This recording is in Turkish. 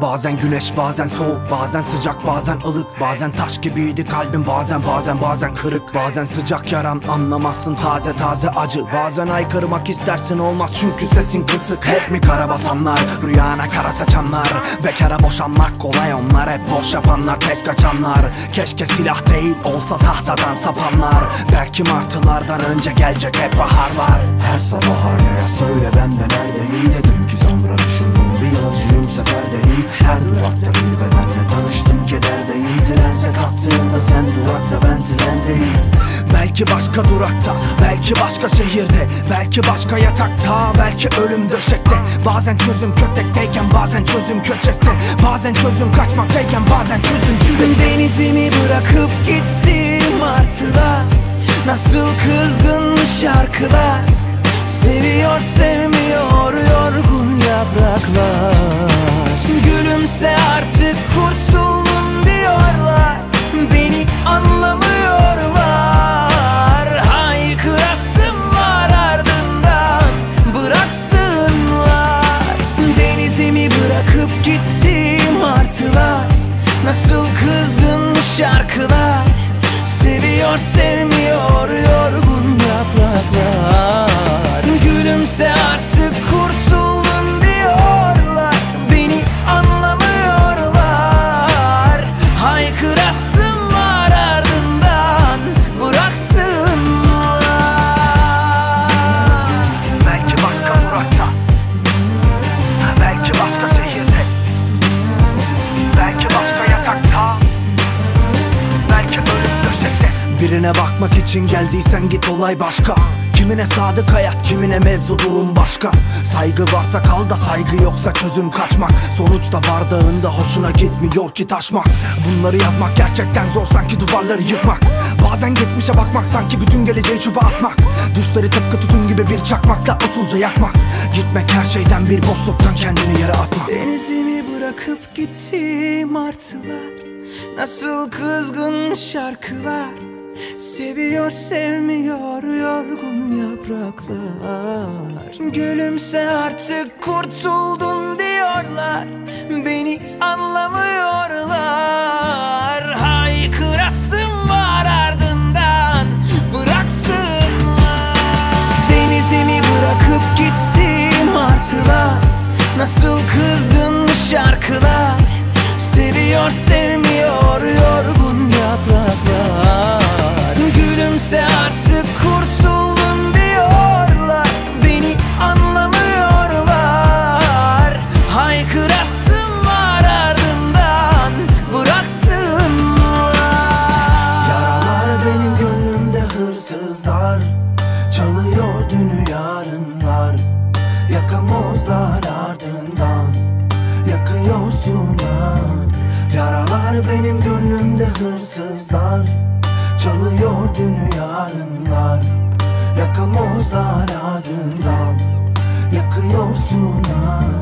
Bazen güneş bazen soğuk bazen sıcak bazen ılık. Bazen taş gibiydi kalbim bazen bazen bazen kırık. Bazen sıcak yaran anlamazsın taze taze acı. Bazen aykırmak istersin olmaz çünkü sesin kısık. Hep mi kara basanlar rüyana kara saçanlar Bekara boşanmak kolay onlar hep boş yapanlar Tez kaçanlar. Keşke silah değil olsa tahtadan sapanlar. Belki martılardan önce gelecek hep baharlar. Her sabah aynaya söyle ben de neredeyim Dedim ki sonra düşündüm yolcuyum seferdeyim. Her durakta bir bedenle tanıştım. Kederdeyim. Trense kalktığımda sen durakta ben trendeyim. Belki başka durakta, belki başka şehirde Belki başka yatakta, belki ölüm döşekte. Bazen çözüm kötekteyken, bazen çözüm köçekte. Bazen çözüm kaçmaktayken, bazen çözüm yürekte Denizimi bırakıp gitsin martılar Nasıl kızgın şarkılar Seviyor sevmiyor yorgun yapraklar. Gülümse artık kurtuldun diyorlar. Beni anlamıyorlar. Haykırasım var ardından. Bıraksınlar. Denizimi bırakıp gitsin martılar. Nasıl kızgın şarkılar. Seviyor sevmiyor Bakmak için geldiysen git olay başka. Kimine sadık hayat, kimine mevzu durum başka. Saygı varsa kal da saygı yoksa çözüm kaçmak. Sonuçta bardağında hoşuna gitmiyor ki taşmak. Bunları yazmak gerçekten zor sanki duvarları yıkmak. Bazen geçmişe bakmak sanki bütün geleceği çöpe atmak. Düşleri tıpkı tutun gibi bir çakmakla usulca yakmak. Gitmek her şeyden bir boşluktan kendini yere atmak. Denizimi bırakıp gitti martılar Nasıl kızgın şarkılar Seviyor sevmiyor yorgun yapraklar. Gülümse artık kurtuldun diyorlar. Beni anlamıyorlar. Haykırasım var ardından. Bıraksınlar. Denizimi bırakıp gitti martılar Nasıl kızgın şarkılar. Seviyor sevmiyor yorgun yapraklar Çalıyor dünü yarınlar. Yakamozlar ardından. Yakıyorsun ha Yaralar benim gönlümde hırsızlar. Çalıyor dünü yarınlar. Yakamozlar ardından. Yakıyorsun ha